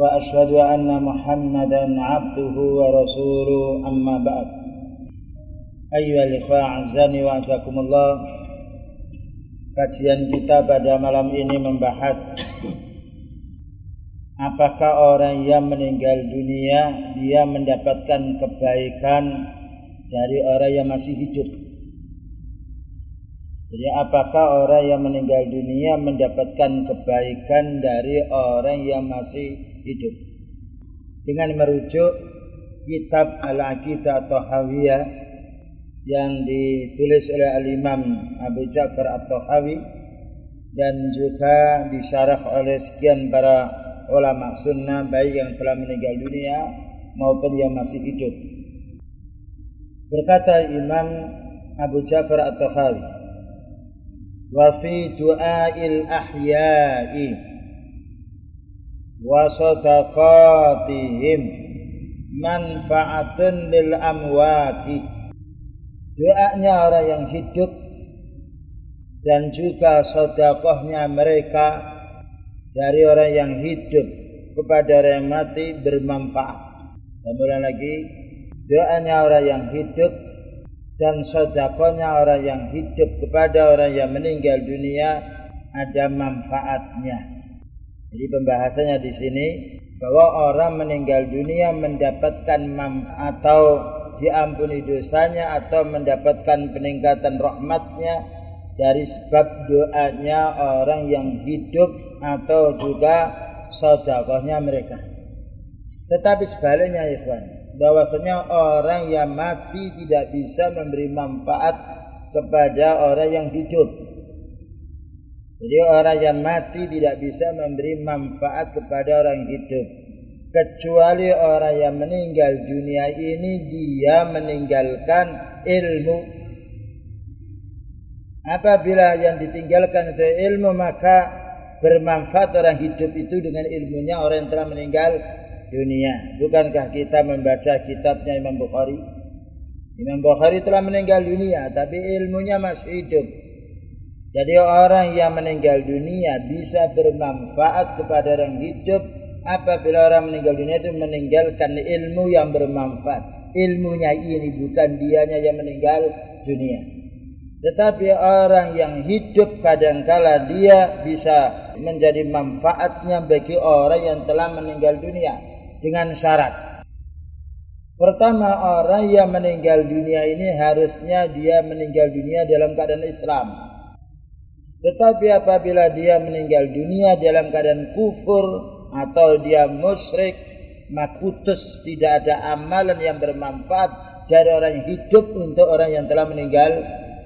وأشهد أن محمدا عبده ورسوله أما بعد أيها الإخوة أعزني وأعزكم الله Kajian kita pada malam ini membahas Apakah orang yang meninggal dunia Dia mendapatkan kebaikan Dari orang yang masih hidup Jadi apakah orang yang meninggal dunia Mendapatkan kebaikan dari orang yang masih hidup Dengan merujuk kitab Al-Aqidah atau Hawiyah yang ditulis oleh Al-Imam Abu Ja'far At-Tahawi dan juga disyarah oleh sekian para ulama sunnah baik yang telah meninggal dunia maupun yang masih hidup. Berkata Imam Abu Ja'far At-Tahawi wa fi du'ail ahya'i wa sadaqatihim manfaatun lil amwati doanya orang yang hidup dan juga sodakohnya mereka dari orang yang hidup kepada orang yang mati bermanfaat. Kemudian lagi doanya orang yang hidup dan sodakohnya orang yang hidup kepada orang yang meninggal dunia ada manfaatnya. Jadi pembahasannya di sini bahwa orang meninggal dunia mendapatkan manfaat atau diampuni dosanya atau mendapatkan peningkatan rahmatnya dari sebab doanya orang yang hidup atau juga sodakohnya mereka. Tetapi sebaliknya ikhwan, bahwasanya orang yang mati tidak bisa memberi manfaat kepada orang yang hidup. Jadi orang yang mati tidak bisa memberi manfaat kepada orang hidup. Kecuali orang yang meninggal dunia ini dia meninggalkan ilmu. Apabila yang ditinggalkan itu ilmu maka bermanfaat orang hidup itu dengan ilmunya orang yang telah meninggal dunia. Bukankah kita membaca kitabnya Imam Bukhari? Imam Bukhari telah meninggal dunia tapi ilmunya masih hidup jadi orang yang meninggal dunia bisa bermanfaat kepada orang hidup apabila orang meninggal dunia itu meninggalkan ilmu yang bermanfaat. Ilmunya ini bukan dianya yang meninggal dunia. Tetapi orang yang hidup kadangkala dia bisa menjadi manfaatnya bagi orang yang telah meninggal dunia dengan syarat. Pertama orang yang meninggal dunia ini harusnya dia meninggal dunia dalam keadaan Islam. Tetapi apabila dia meninggal dunia dalam keadaan kufur, atau dia musyrik makutus tidak ada amalan yang bermanfaat dari orang yang hidup untuk orang yang telah meninggal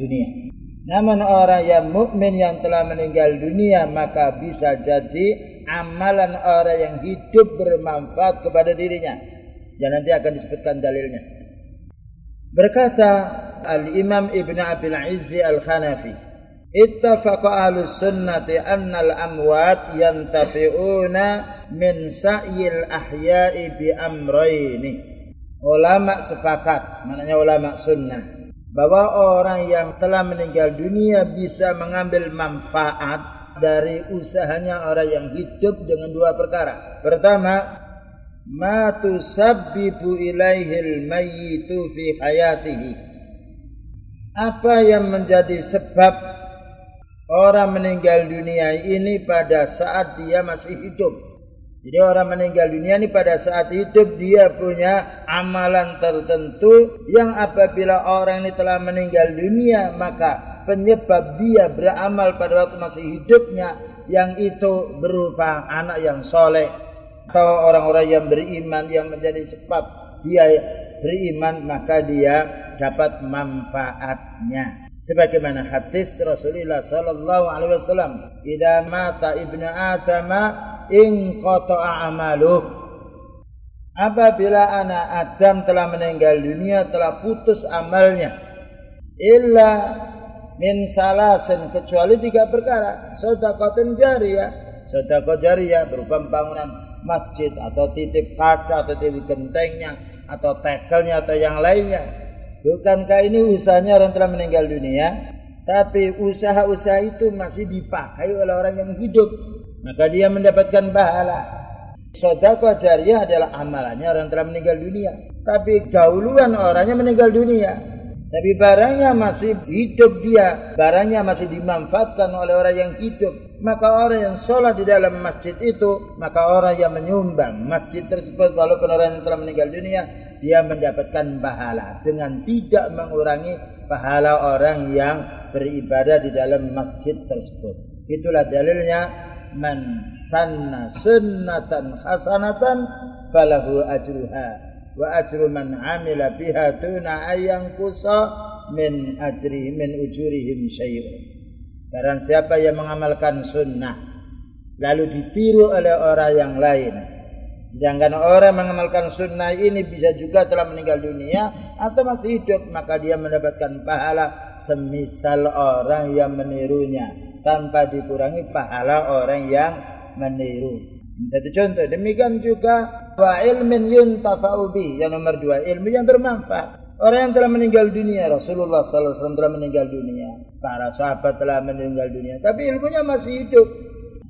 dunia. Namun orang yang mukmin yang telah meninggal dunia maka bisa jadi amalan orang yang hidup bermanfaat kepada dirinya. Dan nanti akan disebutkan dalilnya. Berkata Al-Imam Ibn Abil Izzi Al-Khanafi Ittafaqa ahlus sunnati annal amwat yantafi'una min sa'yil ahya'i bi amrayni. Ulama sepakat, maknanya ulama sunnah, bahwa orang yang telah meninggal dunia bisa mengambil manfaat dari usahanya orang yang hidup dengan dua perkara. Pertama, ma tusabbibu ilaihil mayyitu fi hayatihi. Apa yang menjadi sebab orang meninggal dunia ini pada saat dia masih hidup. Jadi orang meninggal dunia ini pada saat hidup dia punya amalan tertentu yang apabila orang ini telah meninggal dunia maka penyebab dia beramal pada waktu masih hidupnya yang itu berupa anak yang soleh atau orang-orang yang beriman yang menjadi sebab dia beriman maka dia dapat manfaatnya sebagaimana hadis Rasulullah sallallahu alaihi wasallam idza mata ibnu adama in qata'a amaluh. Apabila anak Adam telah meninggal dunia telah putus amalnya illa min salasin kecuali tiga perkara sedekahun jariyah sedekah jariyah berupa bangunan masjid atau titip kaca atau titip gentengnya atau tekelnya atau yang lainnya bukankah ini usahanya orang telah meninggal dunia tapi usaha-usaha itu masih dipakai oleh orang yang hidup maka dia mendapatkan pahala Sodako jariah adalah amalannya orang telah meninggal dunia. Tapi dahuluan orangnya meninggal dunia. Tapi barangnya masih hidup dia. Barangnya masih dimanfaatkan oleh orang yang hidup. Maka orang yang sholat di dalam masjid itu. Maka orang yang menyumbang masjid tersebut. Walaupun orang yang telah meninggal dunia. Dia mendapatkan pahala. Dengan tidak mengurangi pahala orang yang beribadah di dalam masjid tersebut. Itulah dalilnya man sanna sunnatan hasanatan falahu ajruha wa ajru man amila biha tuna ayang kusa min ajri min ujurihim syai'un barang siapa yang mengamalkan sunnah lalu ditiru oleh orang yang lain sedangkan orang mengamalkan sunnah ini bisa juga telah meninggal dunia atau masih hidup maka dia mendapatkan pahala semisal orang yang menirunya tanpa dikurangi pahala orang yang meniru. Satu contoh. Demikian juga wa ilmin yuntafa'u bi. Yang nomor dua, ilmu yang bermanfaat. Orang yang telah meninggal dunia, Rasulullah SAW telah meninggal dunia. Para sahabat telah meninggal dunia. Tapi ilmunya masih hidup.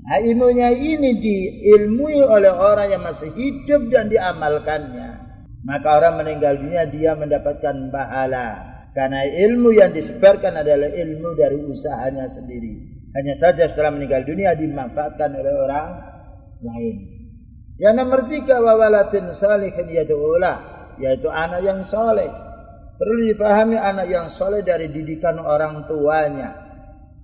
Nah, ilmunya ini diilmui oleh orang yang masih hidup dan diamalkannya. Maka orang meninggal dunia dia mendapatkan pahala. Karena ilmu yang disebarkan adalah ilmu dari usahanya sendiri. Hanya saja setelah meninggal dunia dimanfaatkan oleh orang lain. Yang nomor tiga wawalatin salihin yadu'ulah. Yaitu anak yang soleh. Perlu dipahami anak yang soleh dari didikan orang tuanya.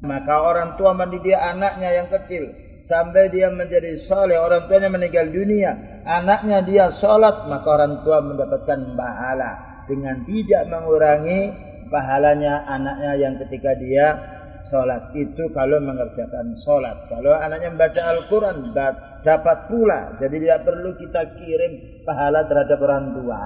Maka orang tua mendidik anaknya yang kecil. Sampai dia menjadi soleh. Orang tuanya meninggal dunia. Anaknya dia sholat. Maka orang tua mendapatkan pahala. Dengan tidak mengurangi pahalanya anaknya yang ketika dia sholat itu kalau mengerjakan sholat. Kalau anaknya membaca Al-Quran dapat pula. Jadi tidak perlu kita kirim pahala terhadap orang tua.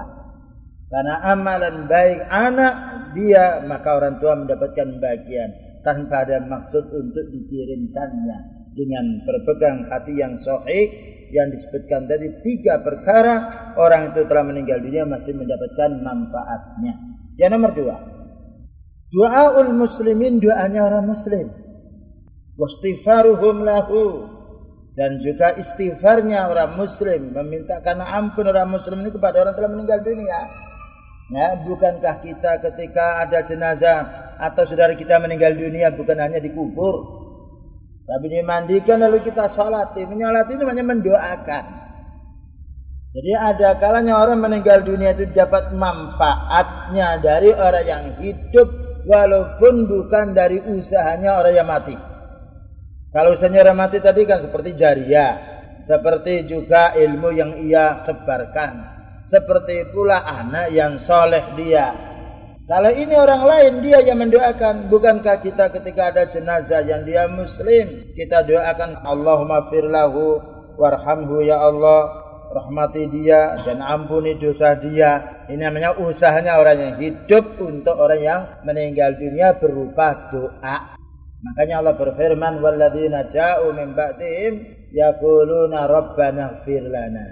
Karena amalan baik anak dia maka orang tua mendapatkan bagian tanpa ada maksud untuk dikirimkannya dengan berpegang hati yang sahih yang disebutkan tadi tiga perkara orang itu telah meninggal dunia masih mendapatkan manfaatnya. Yang nomor dua, Doaul muslimin doanya orang muslim. Wastighfaruhum lahu dan juga istighfarnya orang muslim memintakan ampun orang muslim ini kepada orang telah meninggal dunia. Ya, bukankah kita ketika ada jenazah atau saudara kita meninggal dunia bukan hanya dikubur tapi dimandikan lalu kita sholati. Menyolati itu namanya mendoakan. Jadi ada kalanya orang meninggal dunia itu dapat manfaatnya dari orang yang hidup walaupun bukan dari usahanya orang yang mati. Kalau usahanya orang mati tadi kan seperti jariah, seperti juga ilmu yang ia sebarkan, seperti pula anak yang soleh dia. Kalau ini orang lain dia yang mendoakan, bukankah kita ketika ada jenazah yang dia muslim, kita doakan Allahumma firlahu warhamhu ya Allah, rahmati dia dan ampuni dosa dia. Ini namanya usahanya orang yang hidup untuk orang yang meninggal dunia berupa doa. Makanya Allah berfirman walladzina ja'u min ba'dihim yaquluna rabbana ighfir lana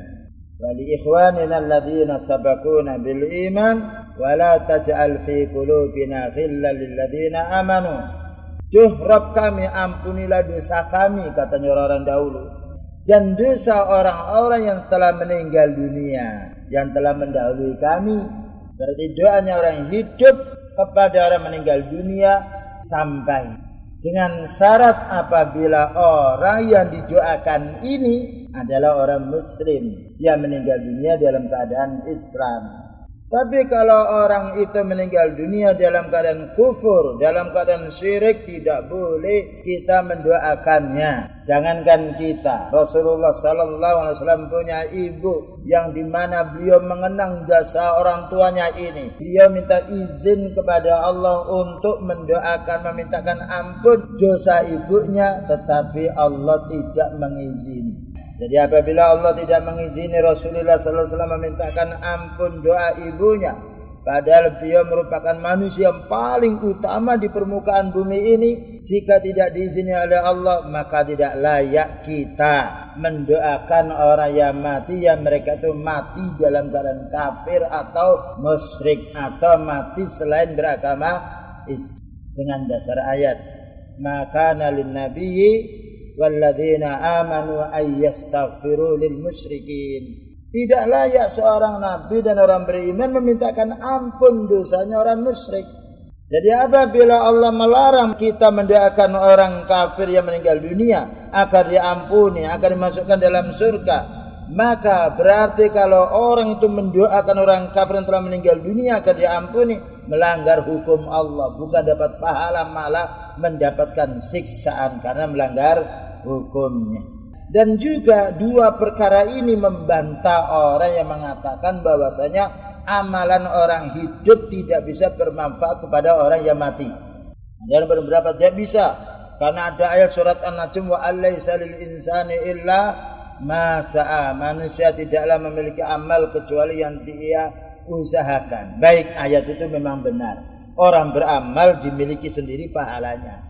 wa li ikhwanina alladzina sabaquna bil iman wa la taj'al fi qulubina amanu. Duh Rabb kami ampunilah dosa kami katanya orang-orang dahulu. Dan dosa orang-orang yang telah meninggal dunia yang telah mendahului kami. Berarti doanya orang hidup kepada orang meninggal dunia sampai. Dengan syarat apabila orang yang didoakan ini adalah orang muslim. Yang meninggal dunia dalam keadaan Islam tapi kalau orang itu meninggal dunia dalam keadaan kufur, dalam keadaan syirik, tidak boleh kita mendoakannya. Jangankan kita, Rasulullah Sallallahu Alaihi Wasallam punya ibu yang di mana beliau mengenang jasa orang tuanya ini. Beliau minta izin kepada Allah untuk mendoakan, memintakan ampun dosa ibunya, tetapi Allah tidak mengizini. Jadi apabila Allah tidak mengizini Rasulullah sallallahu alaihi memintakan ampun doa ibunya, padahal beliau merupakan manusia yang paling utama di permukaan bumi ini, jika tidak diizini oleh Allah, maka tidak layak kita mendoakan orang yang mati yang mereka itu mati dalam keadaan kafir atau musyrik atau mati selain beragama dengan dasar ayat maka nalin nabiyyi amanu ay yastaghfiru lil musyrikin. Tidak layak seorang nabi dan orang beriman memintakan ampun dosanya orang musyrik. Jadi apabila Allah melarang kita mendoakan orang kafir yang meninggal dunia agar diampuni, agar dimasukkan dalam surga, maka berarti kalau orang itu mendoakan orang kafir yang telah meninggal dunia agar diampuni, melanggar hukum Allah, bukan dapat pahala malah mendapatkan siksaan karena melanggar hukumnya. Dan juga dua perkara ini membantah orang yang mengatakan bahwasanya amalan orang hidup tidak bisa bermanfaat kepada orang yang mati. Dan beberapa tidak bisa karena ada ayat surat An-Najm wa alaysa lil insani illa ma sa'a. Manusia tidaklah memiliki amal kecuali yang dia usahakan. Baik ayat itu memang benar. Orang beramal dimiliki sendiri pahalanya.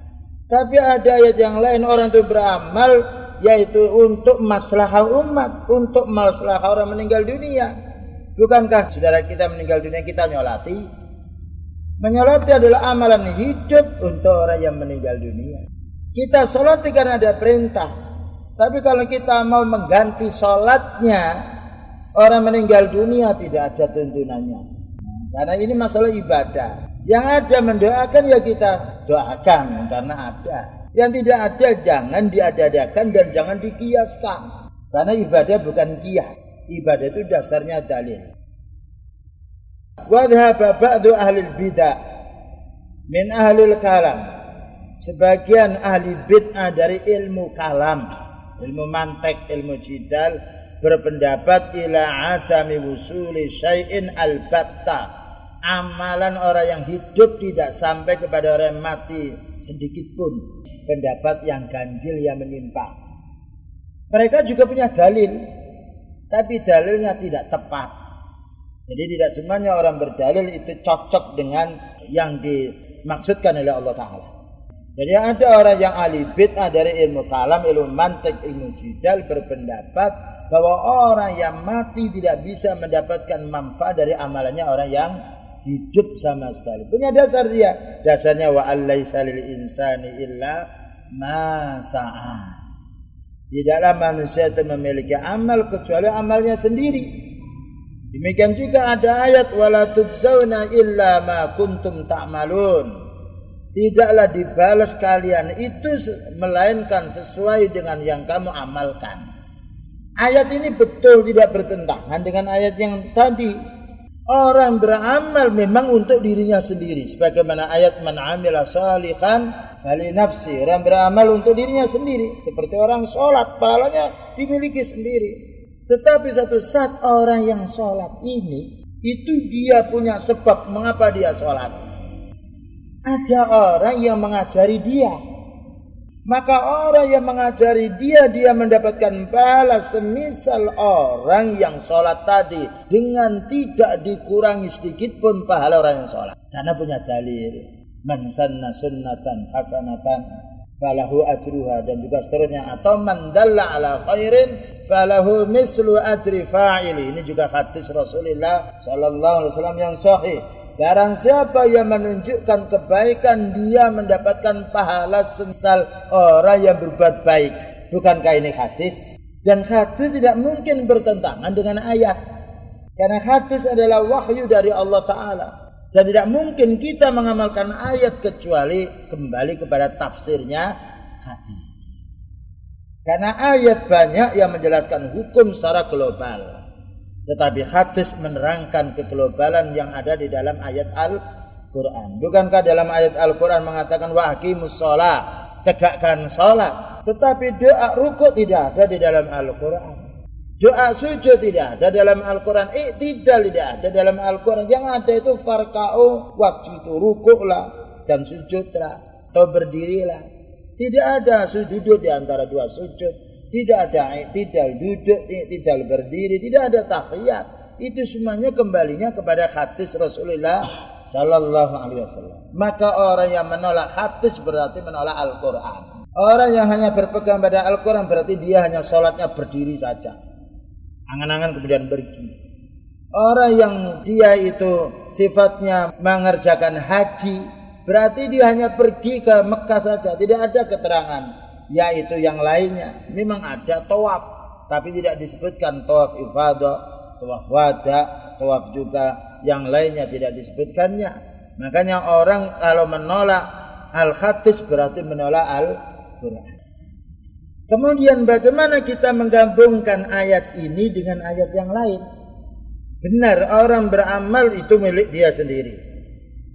Tapi ada ayat yang lain orang itu beramal yaitu untuk maslahah umat, untuk maslahah orang meninggal dunia. Bukankah saudara kita meninggal dunia kita nyolati? Menyolati adalah amalan hidup untuk orang yang meninggal dunia. Kita solati karena ada perintah. Tapi kalau kita mau mengganti solatnya, orang meninggal dunia tidak ada tuntunannya. Karena ini masalah ibadah. Yang ada mendoakan ya kita doakan karena ada. Yang tidak ada jangan diadakan dan jangan dikiaskan. Karena ibadah bukan kias. Ibadah itu dasarnya dalil. Wadhaba ba'du ahli bidah min ahli kalam. Sebagian ahli bid'ah dari ilmu kalam, ilmu mantek, ilmu jidal berpendapat ila adami wusuli syai'in al-batta amalan orang yang hidup tidak sampai kepada orang yang mati sedikit pun pendapat yang ganjil yang menyimpang. Mereka juga punya dalil, tapi dalilnya tidak tepat. Jadi tidak semuanya orang berdalil itu cocok dengan yang dimaksudkan oleh Allah Ta'ala. Jadi ada orang yang ahli bid'ah dari ilmu kalam, ilmu mantik, ilmu jidal berpendapat bahwa orang yang mati tidak bisa mendapatkan manfaat dari amalannya orang yang hidup sama sekali. Punya dasar dia. Dasarnya wa allaisa lil insani illa ma sa'a. Tidaklah manusia itu memiliki amal kecuali amalnya sendiri. Demikian juga ada ayat wala tujzauna illa ma kuntum ta'malun. Tidaklah dibalas kalian itu melainkan sesuai dengan yang kamu amalkan. Ayat ini betul tidak bertentangan dengan ayat yang tadi Orang beramal memang untuk dirinya sendiri. Sebagaimana ayat man amila salihan kali nafsi. Orang beramal untuk dirinya sendiri. Seperti orang sholat, pahalanya dimiliki sendiri. Tetapi satu saat orang yang sholat ini, itu dia punya sebab mengapa dia sholat. Ada orang yang mengajari dia maka orang yang mengajari dia dia mendapatkan balas semisal orang yang sholat tadi. Dengan tidak dikurangi sedikit pun pahala orang yang sholat. Karena punya dalil. Man sanna sunnatan hasanatan falahu ajruha. Dan juga seterusnya. Atau man dalla ala khairin falahu mislu ajri fa'ili. Ini juga hadis Rasulullah sallallahu alaihi wasallam yang sahih Barang siapa yang menunjukkan kebaikan dia mendapatkan pahala semisal orang yang berbuat baik. Bukankah ini hadis? Dan hadis tidak mungkin bertentangan dengan ayat. Karena hadis adalah wahyu dari Allah Ta'ala. Dan tidak mungkin kita mengamalkan ayat kecuali kembali kepada tafsirnya hadis. Karena ayat banyak yang menjelaskan hukum secara global. Tetapi hadis menerangkan keglobalan yang ada di dalam ayat Al-Quran. Bukankah dalam ayat Al-Quran mengatakan wahimus sholat, tegakkan sholat. Tetapi doa ruku tidak ada di dalam Al-Quran. Doa sujud tidak ada dalam Al-Quran. Iktidal tidak ada dalam Al-Quran. Yang ada itu farka'u wasjudu rukuklah dan sujudlah atau berdirilah. Tidak ada sujud di antara dua sujud Tidak ada tidak duduk, tidak berdiri, tidak ada tahiyat. Itu semuanya kembalinya kepada hadis Rasulullah Sallallahu Alaihi Wasallam. Maka orang yang menolak hadis berarti menolak Al-Quran. Orang yang hanya berpegang pada Al-Quran berarti dia hanya sholatnya berdiri saja. Angan-angan kemudian pergi. Orang yang dia itu sifatnya mengerjakan haji berarti dia hanya pergi ke Mekah saja. Tidak ada keterangan yaitu yang lainnya. Memang ada tawaf, tapi tidak disebutkan tawaf ifadah, tawaf wada, tawaf juga yang lainnya tidak disebutkannya. Makanya orang kalau menolak al-hadis berarti menolak al-Quran. Kemudian bagaimana kita menggabungkan ayat ini dengan ayat yang lain? Benar, orang beramal itu milik dia sendiri.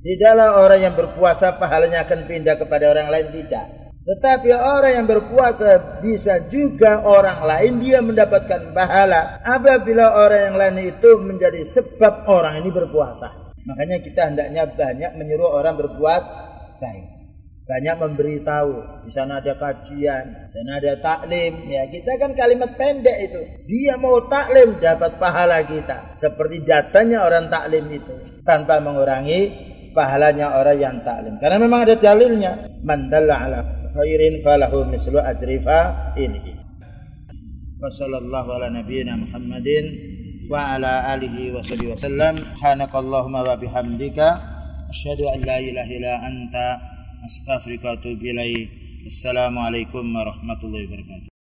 Tidaklah orang yang berpuasa pahalanya akan pindah kepada orang lain, tidak. Tetapi orang yang berpuasa bisa juga orang lain dia mendapatkan pahala apabila orang yang lain itu menjadi sebab orang ini berpuasa. Makanya kita hendaknya banyak menyuruh orang berbuat baik. Banyak memberitahu. Di sana ada kajian, di sana ada taklim. Ya, kita kan kalimat pendek itu. Dia mau taklim dapat pahala kita. Seperti datanya orang taklim itu tanpa mengurangi pahalanya orang yang taklim. Karena memang ada dalilnya. Mandalla ala khairin falahu mislu ajri fa'ilihi. Wa sallallahu ala nabiyyina Muhammadin wa ala alihi wa sahbihi wasallam. Subhanakallahumma wa bihamdika asyhadu an la ilaha illa anta astaghfiruka wa atubu ilaik. Assalamualaikum warahmatullahi wabarakatuh.